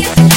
you.